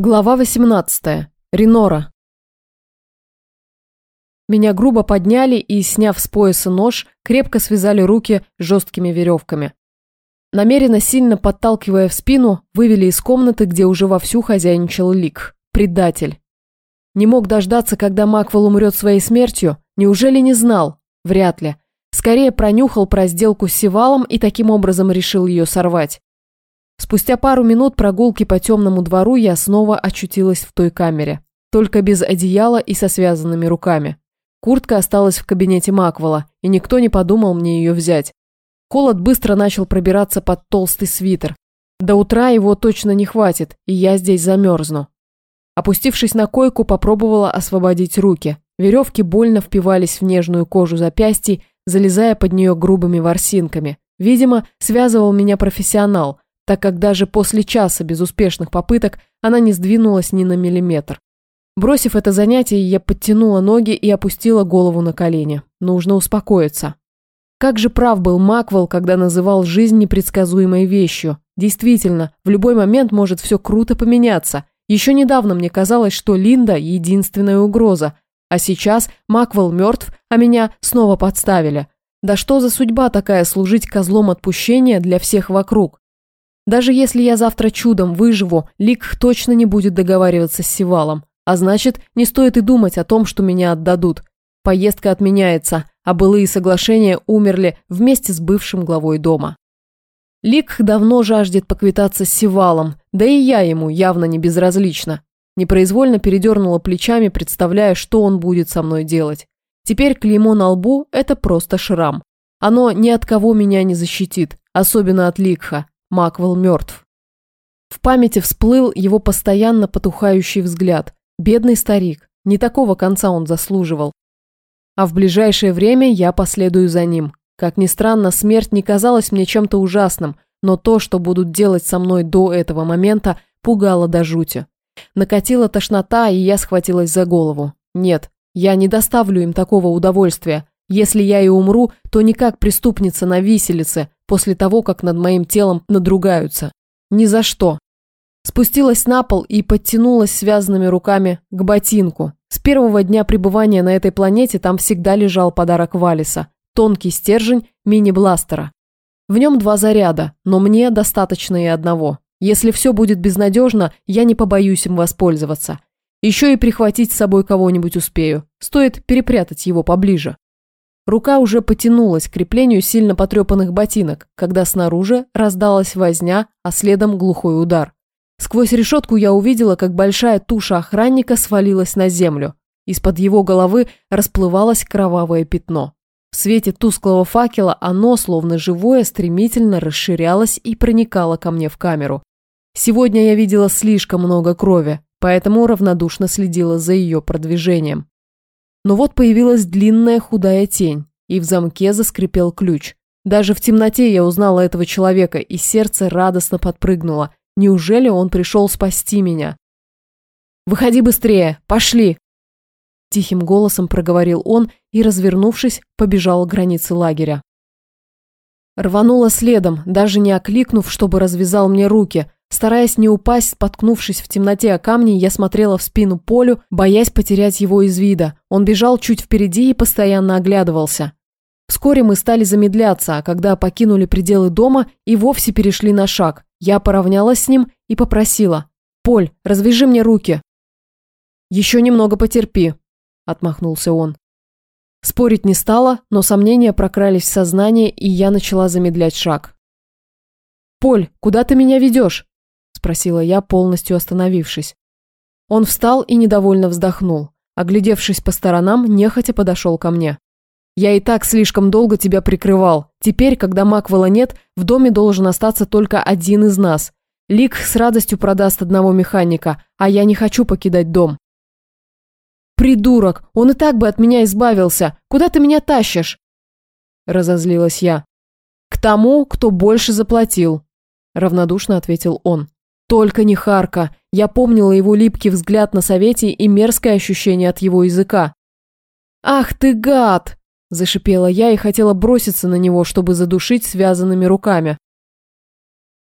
Глава 18. Ренора. Меня грубо подняли и, сняв с пояса нож, крепко связали руки жесткими веревками. Намеренно сильно подталкивая в спину, вывели из комнаты, где уже вовсю хозяйничал Лик. Предатель. Не мог дождаться, когда Маквел умрет своей смертью? Неужели не знал? Вряд ли. Скорее пронюхал про сделку с Севалом и таким образом решил ее сорвать. Спустя пару минут прогулки по темному двору я снова очутилась в той камере. Только без одеяла и со связанными руками. Куртка осталась в кабинете Маквела, и никто не подумал мне ее взять. Холод быстро начал пробираться под толстый свитер. До утра его точно не хватит, и я здесь замерзну. Опустившись на койку, попробовала освободить руки. Веревки больно впивались в нежную кожу запястий, залезая под нее грубыми ворсинками. Видимо, связывал меня профессионал – так как даже после часа безуспешных попыток она не сдвинулась ни на миллиметр. Бросив это занятие, я подтянула ноги и опустила голову на колени. Нужно успокоиться. Как же прав был Маквелл, когда называл жизнь непредсказуемой вещью. Действительно, в любой момент может все круто поменяться. Еще недавно мне казалось, что Линда – единственная угроза. А сейчас Маквелл мертв, а меня снова подставили. Да что за судьба такая служить козлом отпущения для всех вокруг? Даже если я завтра чудом выживу, Лик точно не будет договариваться с Сивалом. А значит, не стоит и думать о том, что меня отдадут. Поездка отменяется, а былые соглашения умерли вместе с бывшим главой дома. Лик давно жаждет поквитаться с Сивалом, да и я ему явно не безразлична. Непроизвольно передернула плечами, представляя, что он будет со мной делать. Теперь клеймо на лбу – это просто шрам. Оно ни от кого меня не защитит, особенно от Ликха. Маквел мертв. В памяти всплыл его постоянно потухающий взгляд. Бедный старик, не такого конца он заслуживал. А в ближайшее время я последую за ним. Как ни странно, смерть не казалась мне чем-то ужасным, но то, что будут делать со мной до этого момента, пугало до жути. Накатила тошнота, и я схватилась за голову. Нет, я не доставлю им такого удовольствия. Если я и умру, то не как преступница на виселице, после того, как над моим телом надругаются. Ни за что. Спустилась на пол и подтянулась связанными руками к ботинку. С первого дня пребывания на этой планете там всегда лежал подарок Валиса – тонкий стержень мини-бластера. В нем два заряда, но мне достаточно и одного. Если все будет безнадежно, я не побоюсь им воспользоваться. Еще и прихватить с собой кого-нибудь успею. Стоит перепрятать его поближе. Рука уже потянулась к креплению сильно потрепанных ботинок, когда снаружи раздалась возня, а следом глухой удар. Сквозь решетку я увидела, как большая туша охранника свалилась на землю. Из-под его головы расплывалось кровавое пятно. В свете тусклого факела оно, словно живое, стремительно расширялось и проникало ко мне в камеру. Сегодня я видела слишком много крови, поэтому равнодушно следила за ее продвижением. Но вот появилась длинная худая тень, и в замке заскрипел ключ. Даже в темноте я узнала этого человека, и сердце радостно подпрыгнуло. Неужели он пришел спасти меня? «Выходи быстрее! Пошли!» Тихим голосом проговорил он и, развернувшись, побежал к границе лагеря. Рванула следом, даже не окликнув, чтобы развязал мне руки – Стараясь не упасть, споткнувшись в темноте о камни, я смотрела в спину Полю, боясь потерять его из вида. Он бежал чуть впереди и постоянно оглядывался. Вскоре мы стали замедляться, а когда покинули пределы дома и вовсе перешли на шаг. Я поравнялась с ним и попросила. «Поль, развяжи мне руки». «Еще немного потерпи», – отмахнулся он. Спорить не стало, но сомнения прокрались в сознание, и я начала замедлять шаг. «Поль, куда ты меня ведешь?» Спросила я, полностью остановившись. Он встал и недовольно вздохнул. Оглядевшись по сторонам, нехотя подошел ко мне. «Я и так слишком долго тебя прикрывал. Теперь, когда Маквела нет, в доме должен остаться только один из нас. Лик с радостью продаст одного механика, а я не хочу покидать дом». «Придурок! Он и так бы от меня избавился! Куда ты меня тащишь?» Разозлилась я. «К тому, кто больше заплатил», – равнодушно ответил он. Только не Харка. Я помнила его липкий взгляд на совете и мерзкое ощущение от его языка. «Ах ты гад!» – зашипела я и хотела броситься на него, чтобы задушить связанными руками.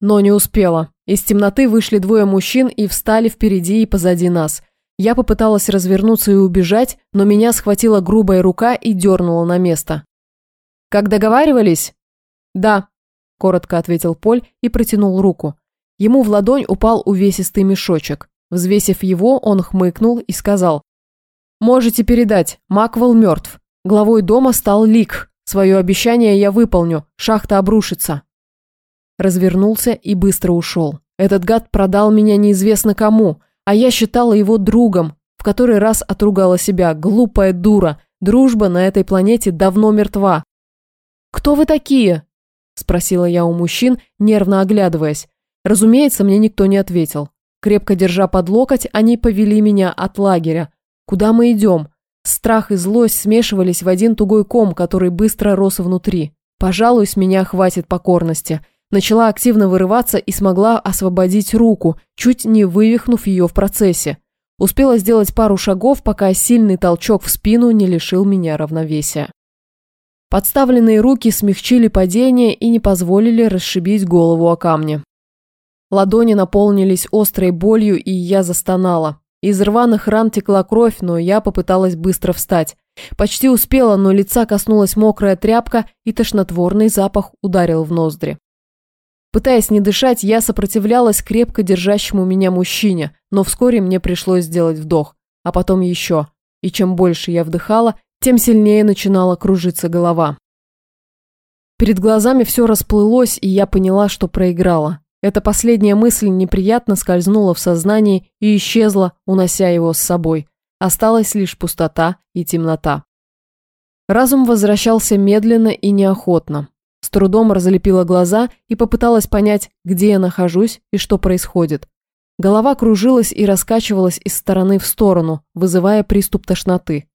Но не успела. Из темноты вышли двое мужчин и встали впереди и позади нас. Я попыталась развернуться и убежать, но меня схватила грубая рука и дернула на место. «Как договаривались?» «Да», – коротко ответил Поль и протянул руку. Ему в ладонь упал увесистый мешочек. Взвесив его, он хмыкнул и сказал. «Можете передать, Маквел мертв. Главой дома стал Лик. Свое обещание я выполню, шахта обрушится». Развернулся и быстро ушел. Этот гад продал меня неизвестно кому, а я считала его другом, в который раз отругала себя, глупая дура, дружба на этой планете давно мертва. «Кто вы такие?» – спросила я у мужчин, нервно оглядываясь. Разумеется, мне никто не ответил. Крепко держа под локоть, они повели меня от лагеря. Куда мы идем? Страх и злость смешивались в один тугой ком, который быстро рос внутри. Пожалуй, с меня хватит покорности. Начала активно вырываться и смогла освободить руку, чуть не вывихнув ее в процессе. Успела сделать пару шагов, пока сильный толчок в спину не лишил меня равновесия. Подставленные руки смягчили падение и не позволили расшибить голову о камни. Ладони наполнились острой болью, и я застонала. Из рваных ран текла кровь, но я попыталась быстро встать. Почти успела, но лица коснулась мокрая тряпка, и тошнотворный запах ударил в ноздри. Пытаясь не дышать, я сопротивлялась крепко держащему меня мужчине, но вскоре мне пришлось сделать вдох, а потом еще. И чем больше я вдыхала, тем сильнее начинала кружиться голова. Перед глазами все расплылось, и я поняла, что проиграла. Эта последняя мысль неприятно скользнула в сознание и исчезла, унося его с собой. Осталась лишь пустота и темнота. Разум возвращался медленно и неохотно. С трудом разлепила глаза и попыталась понять, где я нахожусь и что происходит. Голова кружилась и раскачивалась из стороны в сторону, вызывая приступ тошноты.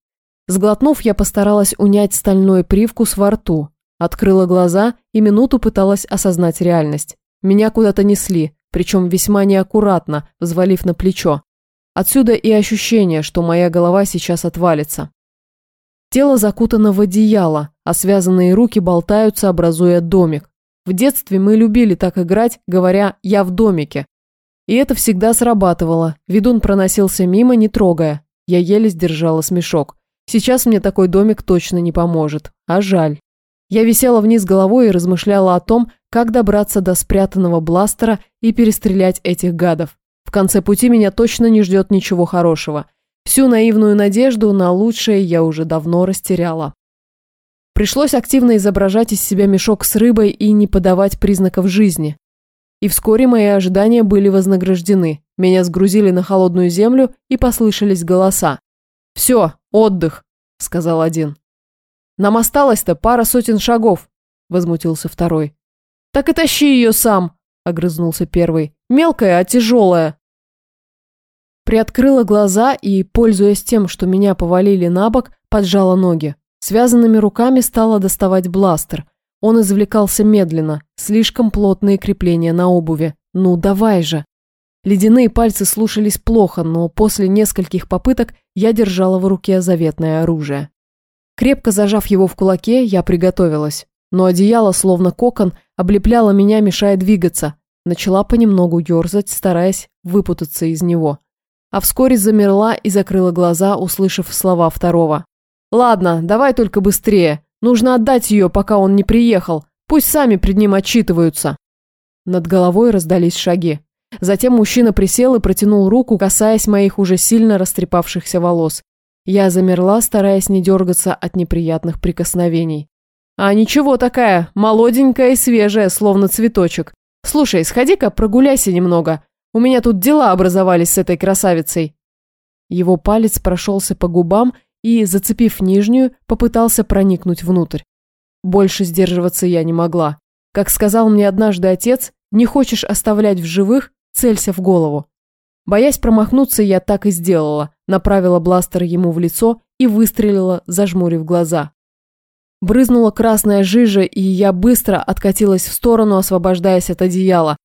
Сглотнув, я постаралась унять стальной привкус во рту. Открыла глаза и минуту пыталась осознать реальность. Меня куда-то несли, причем весьма неаккуратно, взвалив на плечо. Отсюда и ощущение, что моя голова сейчас отвалится. Тело закутано в одеяло, а связанные руки болтаются, образуя домик. В детстве мы любили так играть, говоря «я в домике». И это всегда срабатывало. Ведун проносился мимо, не трогая. Я еле сдержала смешок. Сейчас мне такой домик точно не поможет. А жаль. Я висела вниз головой и размышляла о том, как добраться до спрятанного бластера и перестрелять этих гадов. В конце пути меня точно не ждет ничего хорошего. Всю наивную надежду на лучшее я уже давно растеряла. Пришлось активно изображать из себя мешок с рыбой и не подавать признаков жизни. И вскоре мои ожидания были вознаграждены. Меня сгрузили на холодную землю и послышались голоса. «Все, отдых», — сказал один. «Нам осталось-то пара сотен шагов», — возмутился второй. «Так и тащи ее сам», — огрызнулся первый. «Мелкая, а тяжелая». Приоткрыла глаза и, пользуясь тем, что меня повалили на бок, поджала ноги. Связанными руками стала доставать бластер. Он извлекался медленно, слишком плотные крепления на обуви. «Ну, давай же!» Ледяные пальцы слушались плохо, но после нескольких попыток я держала в руке заветное оружие. Крепко зажав его в кулаке, я приготовилась. Но одеяло, словно кокон, облепляло меня, мешая двигаться. Начала понемногу ерзать, стараясь выпутаться из него. А вскоре замерла и закрыла глаза, услышав слова второго. «Ладно, давай только быстрее. Нужно отдать ее, пока он не приехал. Пусть сами пред ним отчитываются». Над головой раздались шаги. Затем мужчина присел и протянул руку, касаясь моих уже сильно растрепавшихся волос. Я замерла, стараясь не дергаться от неприятных прикосновений. А ничего такая, молоденькая и свежая, словно цветочек. Слушай, сходи-ка прогуляйся немного. У меня тут дела образовались с этой красавицей. Его палец прошелся по губам и, зацепив нижнюю, попытался проникнуть внутрь. Больше сдерживаться я не могла. Как сказал мне однажды отец, не хочешь оставлять в живых, целься в голову. Боясь промахнуться, я так и сделала, направила бластер ему в лицо и выстрелила, зажмурив глаза. Брызнула красная жижа, и я быстро откатилась в сторону, освобождаясь от одеяла.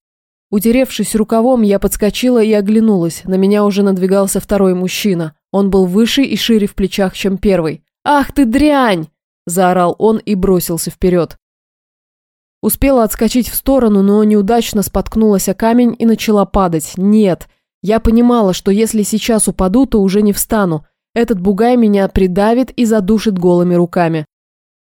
Утеревшись рукавом, я подскочила и оглянулась. На меня уже надвигался второй мужчина. Он был выше и шире в плечах, чем первый. «Ах ты дрянь!» – заорал он и бросился вперед. Успела отскочить в сторону, но неудачно споткнулась о камень и начала падать. Нет. Я понимала, что если сейчас упаду, то уже не встану. Этот бугай меня придавит и задушит голыми руками.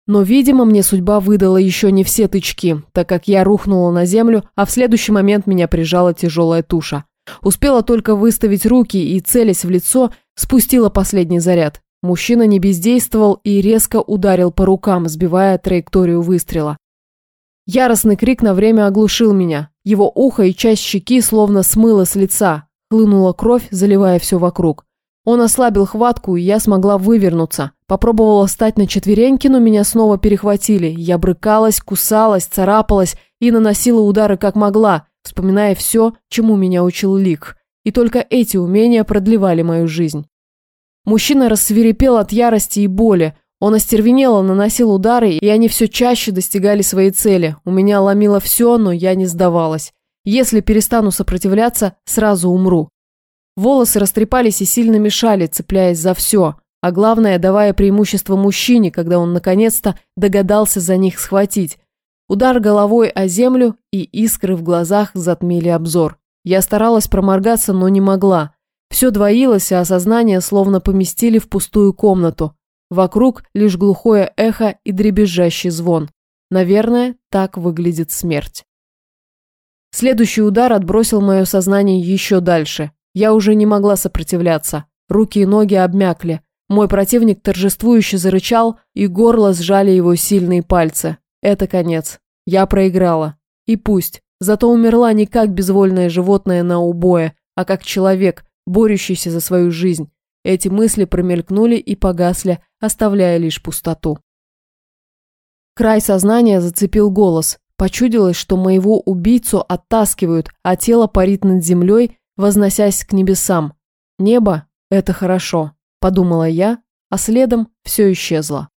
Но, видимо, мне судьба выдала еще не все тычки, так как я рухнула на землю, а в следующий момент меня прижала тяжелая туша. Успела только выставить руки и, целясь в лицо, спустила последний заряд. Мужчина не бездействовал и резко ударил по рукам, сбивая траекторию выстрела. Яростный крик на время оглушил меня. Его ухо и часть щеки словно смыло с лица. Хлынула кровь, заливая все вокруг. Он ослабил хватку, и я смогла вывернуться. Попробовала встать на четвереньки, но меня снова перехватили. Я брыкалась, кусалась, царапалась и наносила удары как могла, вспоминая все, чему меня учил Лик. И только эти умения продлевали мою жизнь. Мужчина рассверепел от ярости и боли. Он остервенело наносил удары, и они все чаще достигали своей цели. У меня ломило все, но я не сдавалась. Если перестану сопротивляться, сразу умру. Волосы растрепались и сильно мешали, цепляясь за все, а главное, давая преимущество мужчине, когда он наконец-то догадался за них схватить. Удар головой о землю и искры в глазах затмили обзор. Я старалась проморгаться, но не могла. Все двоилось, а сознание словно поместили в пустую комнату. Вокруг лишь глухое эхо и дребезжащий звон. Наверное, так выглядит смерть. Следующий удар отбросил мое сознание еще дальше. Я уже не могла сопротивляться. Руки и ноги обмякли. Мой противник торжествующе зарычал, и горло сжали его сильные пальцы. Это конец. Я проиграла. И пусть. Зато умерла не как безвольное животное на убое, а как человек, борющийся за свою жизнь. Эти мысли промелькнули и погасли, оставляя лишь пустоту. Край сознания зацепил голос. Почудилось, что моего убийцу оттаскивают, а тело парит над землей, возносясь к небесам. Небо – это хорошо, подумала я, а следом все исчезло.